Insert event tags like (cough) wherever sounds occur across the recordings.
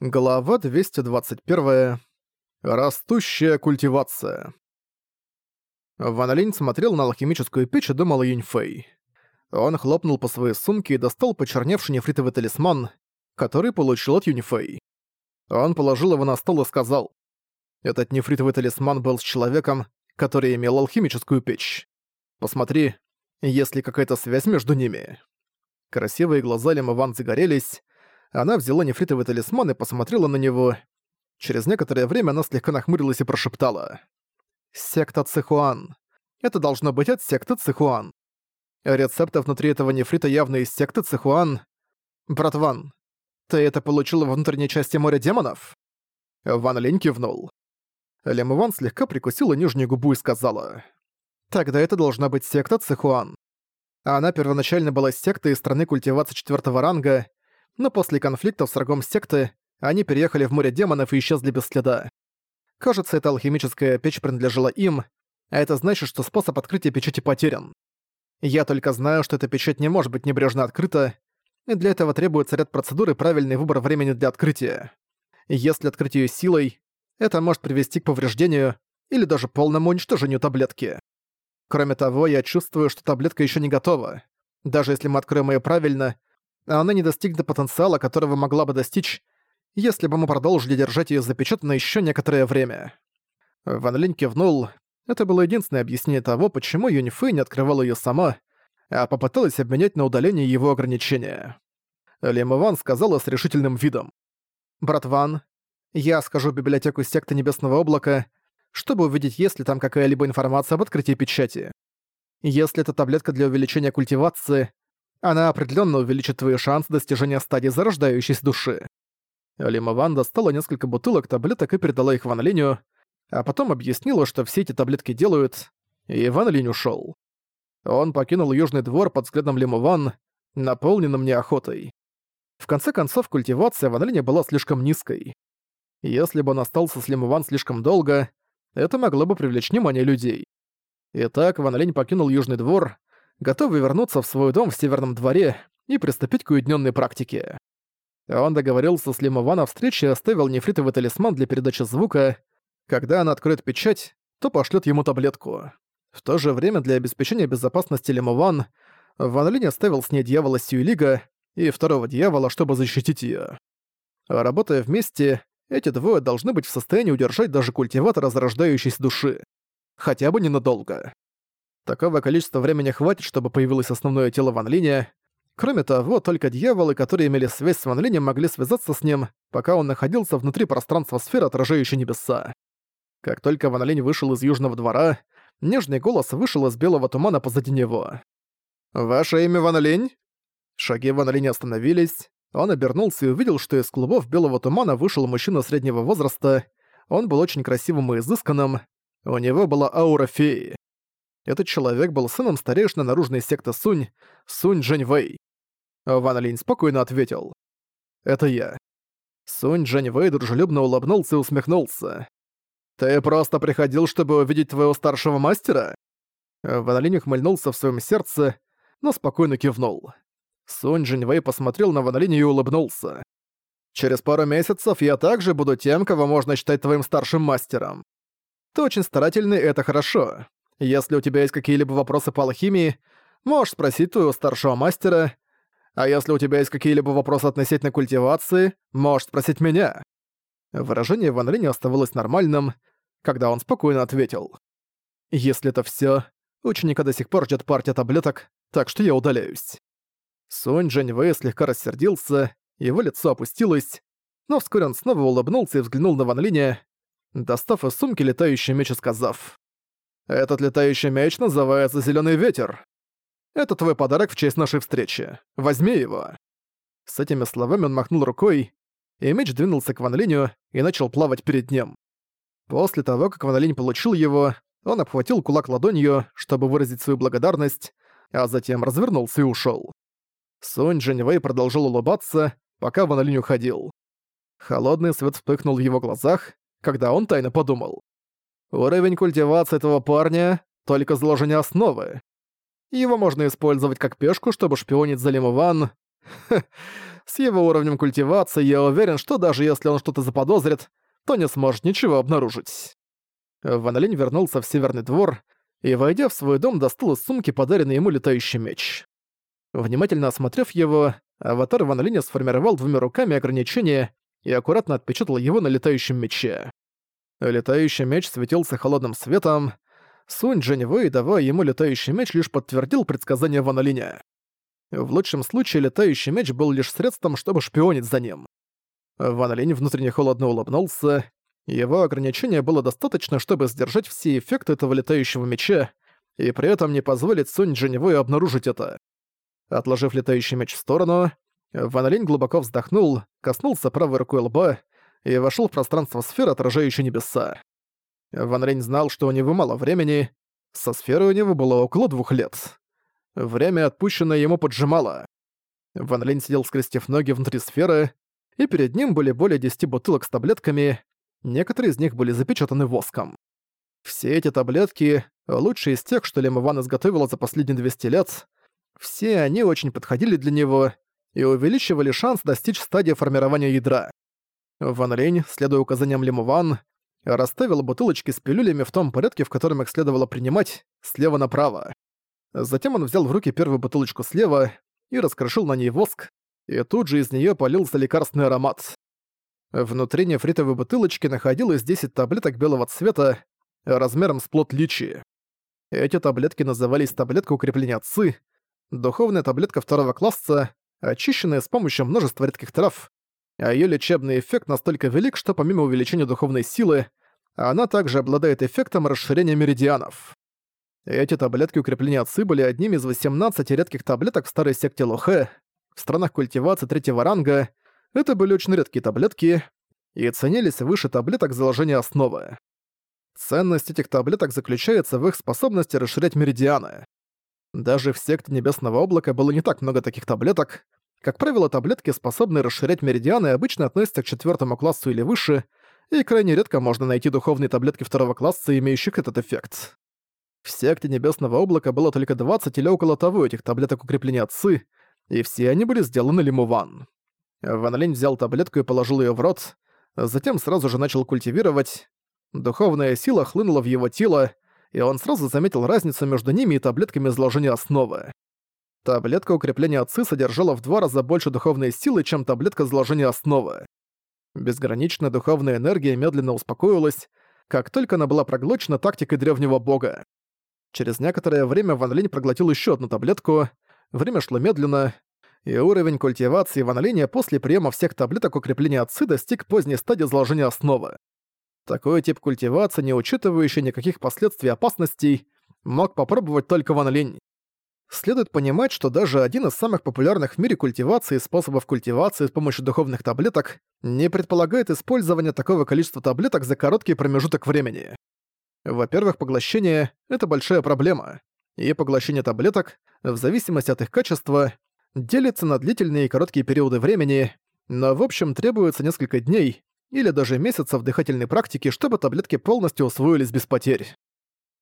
Глава 221. Растущая культивация. Ван Линь смотрел на алхимическую печь и думал о Юньфэй. Он хлопнул по своей сумке и достал почерневший нефритовый талисман, который получил от Юньфэй. Он положил его на стол и сказал, «Этот нефритовый талисман был с человеком, который имел алхимическую печь. Посмотри, есть ли какая-то связь между ними». Красивые глаза Лима Ван загорелись, она взяла нефритовый талисман и посмотрела на него. Через некоторое время она слегка нахмурилась и прошептала. «Секта Цихуан. Это должно быть от секты Цихуан. Рецепты внутри этого нефрита явно из секты Цихуан. Братван, ты это получил в внутренней части моря демонов?» Ван Линь кивнул. Лем Иван слегка прикусила нижнюю губу и сказала. «Тогда это должна быть секта Цихуан. Она первоначально была сектой из страны культивации четвертого ранга, но после конфликтов с врагом секты они переехали в море демонов и исчезли без следа. Кажется, эта алхимическая печь принадлежала им, а это значит, что способ открытия печати потерян. Я только знаю, что эта печать не может быть небрежно открыта, и для этого требуется ряд процедур и правильный выбор времени для открытия. Если открыть её силой, это может привести к повреждению или даже полному уничтожению таблетки. Кроме того, я чувствую, что таблетка ещё не готова. Даже если мы откроем её правильно, она не достигнет потенциала, которого могла бы достичь, если бы мы продолжили держать её запечатанной ещё некоторое время. Ван Линь кивнул. Это было единственное объяснение того, почему Юнифэй не открывала её сама, а попыталась обменять на удаление его ограничения. Лим Иван сказала с решительным видом. «Брат Ван, я схожу в библиотеку секты Небесного Облака, чтобы увидеть, есть ли там какая-либо информация об открытии печати. Если это таблетка для увеличения культивации, она определенно увеличит твои шансы достижения стадии зарождающейся души. Лима Ван достала несколько бутылок таблеток и передала их Ван Линю, а потом объяснила, что все эти таблетки делают, и Ван Линь ушёл. Он покинул Южный двор под взглядом Лиму Ван, наполненным неохотой. В конце концов, культивация Ван Линя была слишком низкой. Если бы он остался с Лиму Ван слишком долго, это могло бы привлечь внимание людей. Итак, Ван Линь покинул Южный двор, готовый вернуться в свой дом в Северном дворе и приступить к уединенной практике. Он договорился с Лимован о встрече и оставил нефритовый талисман для передачи звука. Когда она откроет печать, то пошлет ему таблетку. В то же время для обеспечения безопасности Лимован Ван Линь оставил с ней дьявола Сюэлига и второго дьявола, чтобы защитить ее. Работая вместе, эти двое должны быть в состоянии удержать даже культиватора зарождающейся души. Хотя бы ненадолго. Такого количества времени хватит, чтобы появилось основное тело Ван Линя. Кроме того, только дьяволы, которые имели связь с Ван Линем, могли связаться с ним, пока он находился внутри пространства сферы, отражающей небеса. Как только Ван Линь вышел из Южного двора, нежный голос вышел из белого тумана позади него. «Ваше имя Ван Линь?» Шаги Ван Линя остановились. Он обернулся и увидел, что из клубов белого тумана вышел мужчина среднего возраста. Он был очень красивым и изысканным. У него была аура феи. Этот человек был сыном старейшины наружной секты Сунь, Сунь Джэньвэй. Ван Линь спокойно ответил. «Это я». Сунь Джэньвэй дружелюбно улыбнулся и усмехнулся. «Ты просто приходил, чтобы увидеть твоего старшего мастера?» Ван Линь ухмыльнулся в своем сердце, но спокойно кивнул. Сунь Джиньвэй посмотрел на Ван Линь и улыбнулся. «Через пару месяцев я также буду тем, кого можно считать твоим старшим мастером. Ты очень старательный, это хорошо. Если у тебя есть какие-либо вопросы по алхимии, можешь спросить твоего старшего мастера. А если у тебя есть какие-либо вопросы относительно культивации, можешь спросить меня». Выражение Ван Линя оставалось нормальным, когда он спокойно ответил. «Если это всё, ученика до сих пор ждёт партия таблеток, так что я удаляюсь». Сунь Джэнь Вэй слегка рассердился, его лицо опустилось, но вскоре он снова улыбнулся и взглянул на Ван Линя, достав из сумки летающий меч и сказав. Этот летающий мяч называется «Зелёный ветер». Это твой подарок в честь нашей встречи. Возьми его». С этими словами он махнул рукой, и меч двинулся к Ван и начал плавать перед ним. После того, как Ван получил его, он обхватил кулак ладонью, чтобы выразить свою благодарность, а затем развернулся и ушёл. Сунь Джиньвэй продолжил улыбаться, пока Ван Линь уходил. Холодный свет вспыхнул в его глазах, когда он тайно подумал. Уровень культивации этого парня — только заложение основы. Его можно использовать как пешку, чтобы шпионить за Лимован. (laughs) С его уровнем культивации я уверен, что даже если он что-то заподозрит, то не сможет ничего обнаружить. Ван Линь вернулся в Северный двор и, войдя в свой дом, достал из сумки подаренный ему летающий меч. Внимательно осмотрев его, аватар Ван Линя сформировал двумя руками ограничение и аккуратно отпечатал его на летающем мече. Летающий меч светился холодным светом. Сунь Джаньвэй, давая ему летающий меч, лишь подтвердил предсказание Ван Линя. В лучшем случае летающий меч был лишь средством, чтобы шпионить за ним. Ван Линь внутренне холодно улыбнулся. Его ограничения было достаточно, чтобы сдержать все эффекты этого летающего меча, и при этом не позволить Сунь Джиньвою обнаружить это. Отложив летающий меч в сторону, Ван Линь глубоко вздохнул, коснулся правой рукой лба и вошел в пространство сферы, отражающей небеса. Ван Линь знал, что у него мало времени, со сферой у него было около двух лет. Время, отпущенное ему, поджимало. Ван Линь сидел, скрестив ноги внутри сферы, и перед ним были более десяти бутылок с таблетками, некоторые из них были запечатаны воском. Все эти таблетки, лучшие из тех, что Лем Иван изготовила за последние 200 лет, все они очень подходили для него и увеличивали шанс достичь стадии формирования ядра. Ван Лень, следуя указаниям Лем Иван, расставил бутылочки с пилюлями в том порядке, в котором их следовало принимать, слева направо. Затем он взял в руки первую бутылочку слева и раскрошил на ней воск, и тут же из нее полился лекарственный аромат. Внутри нефритовой бутылочки находилось 10 таблеток белого цвета, размером с плод личи. Эти таблетки назывались таблетка укрепления ЦИ, духовная таблетка второго класса, очищенная с помощью множества редких трав, а её лечебный эффект настолько велик, что помимо увеличения духовной силы, она также обладает эффектом расширения меридианов. Эти таблетки укрепления ЦИ были одними из 18 редких таблеток в старой секте Лохэ. В странах культивации третьего ранга это были очень редкие таблетки и ценились выше таблеток заложения основы. Ценность этих таблеток заключается в их способности расширять меридианы. Даже в секте Небесного Облака было не так много таких таблеток. Как правило, таблетки, способные расширять меридианы, обычно относятся к четвертому классу или выше, и крайне редко можно найти духовные таблетки второго класса, имеющих этот эффект. В секте Небесного Облака было только 20 или около того этих таблеток укрепления отцы, и все они были сделаны Лимуван. Ван Линь взял таблетку и положил ее в рот, затем сразу же начал культивировать. Духовная сила хлынула в его тело, и он сразу заметил разницу между ними и таблетками изложения основы. Таблетка укрепления отцы содержала в два раза больше духовной силы, чем таблетка изложения основы. Безграничная духовная энергия медленно успокоилась, как только она была проглочена тактикой древнего бога. Через некоторое время Ван Линь проглотил еще одну таблетку, время шло медленно, и уровень культивации Ван Линя после приема всех таблеток укрепления отцы достиг поздней стадии заложения основы. Такой тип культивации, не учитывающий никаких последствий опасностей, мог попробовать только Ван Линь. Следует понимать, что даже один из самых популярных в мире культивации способов культивации с помощью духовных таблеток не предполагает использование такого количества таблеток за короткий промежуток времени. Во-первых, поглощение — это большая проблема, и поглощение таблеток, в зависимости от их качества, делится на длительные и короткие периоды времени, но в общем требуется несколько дней или даже месяцев дыхательной практики, чтобы таблетки полностью усвоились без потерь.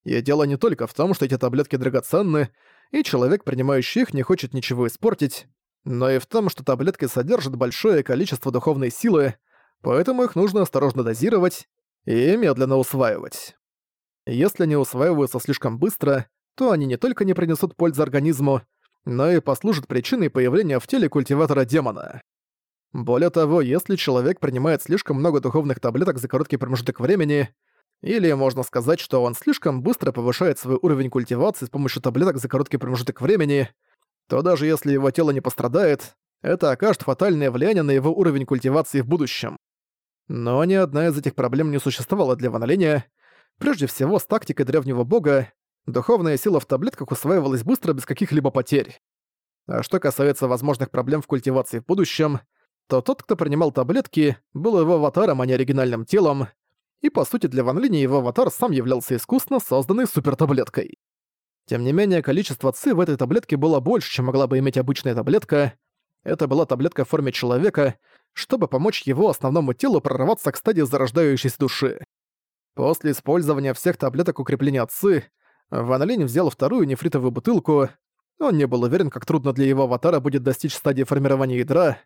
И дело не только в том, что эти таблетки драгоценны, и человек, принимающий их, не хочет ничего испортить, но и в том, что таблетки содержат большое количество духовной силы, поэтому их нужно осторожно дозировать и медленно усваивать. Если они усваиваются слишком быстро, то они не только не принесут пользы организму, но и послужат причиной появления в теле культиватора демона. Более того, если человек принимает слишком много духовных таблеток за короткий промежуток времени, или можно сказать, что он слишком быстро повышает свой уровень культивации с помощью таблеток за короткий промежуток времени, то даже если его тело не пострадает, это окажет фатальное влияние на его уровень культивации в будущем. Но ни одна из этих проблем не существовала для Ван Прежде всего, с тактикой древнего бога, духовная сила в таблетках усваивалась быстро без каких-либо потерь. А что касается возможных проблем в культивации в будущем, то тот, кто принимал таблетки, был его аватаром, а не оригинальным телом, и по сути для Ван Линя его аватар сам являлся искусно созданной супертаблеткой. Тем не менее, количество ЦИ в этой таблетке было больше, чем могла бы иметь обычная таблетка. Это была таблетка в форме человека, чтобы помочь его основному телу прорваться к стадии зарождающейся души. После использования всех таблеток укрепления ЦИ, Ван Линь взял вторую нефритовую бутылку Он не был уверен, как трудно для его аватара будет достичь стадии формирования ядра.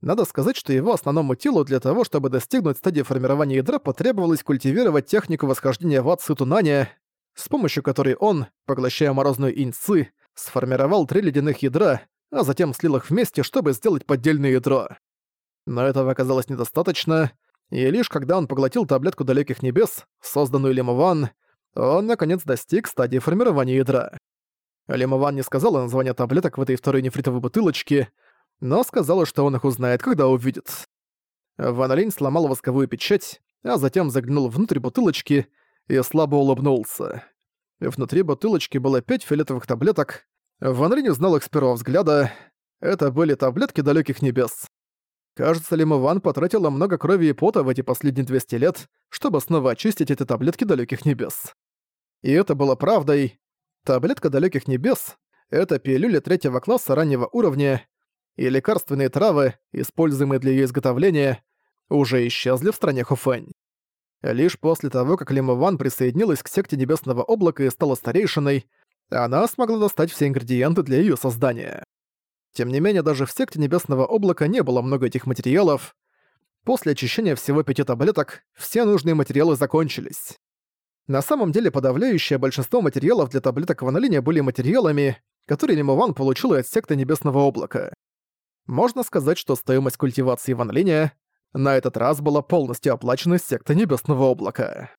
Надо сказать, что его основному телу для того, чтобы достигнуть стадии формирования ядра, потребовалось культивировать технику восхождения в ад Сутунаня, с помощью которой он, поглощая морозную иньцы, сформировал три ледяных ядра, а затем слил их вместе, чтобы сделать поддельное ядро. Но этого оказалось недостаточно, и лишь когда он поглотил таблетку далеких небес, созданную Лимован, он наконец достиг стадии формирования ядра. Лимован не сказала название таблеток в этой второй нефритовой бутылочке, но сказала, что он их узнает, когда увидит. Ван Линь сломал восковую печать, а затем заглянул внутрь бутылочки и слабо улыбнулся. Внутри бутылочки было пять фиолетовых таблеток. Ван Линь узнал их с первого взгляда. Это были таблетки далеких небес. Кажется, Лима Ван потратила много крови и пота в эти последние 200 лет, чтобы снова очистить эти таблетки далеких небес. И это было правдой. Таблетка далеких небес — это пилюля третьего класса раннего уровня, и лекарственные травы, используемые для ее изготовления, уже исчезли в стране Хуфэнь. Лишь после того, как Лима Ван присоединилась к секте Небесного Облака и стала старейшиной, она смогла достать все ингредиенты для ее создания. Тем не менее, даже в секте Небесного Облака не было много этих материалов. После очищения всего пяти таблеток, все нужные материалы закончились. На самом деле, подавляющее большинство материалов для таблеток Ванолиния были материалами, которые Лимован получил от секты Небесного Облака. Можно сказать, что стоимость культивации Ванолиния на этот раз была полностью оплачена сектой Небесного Облака.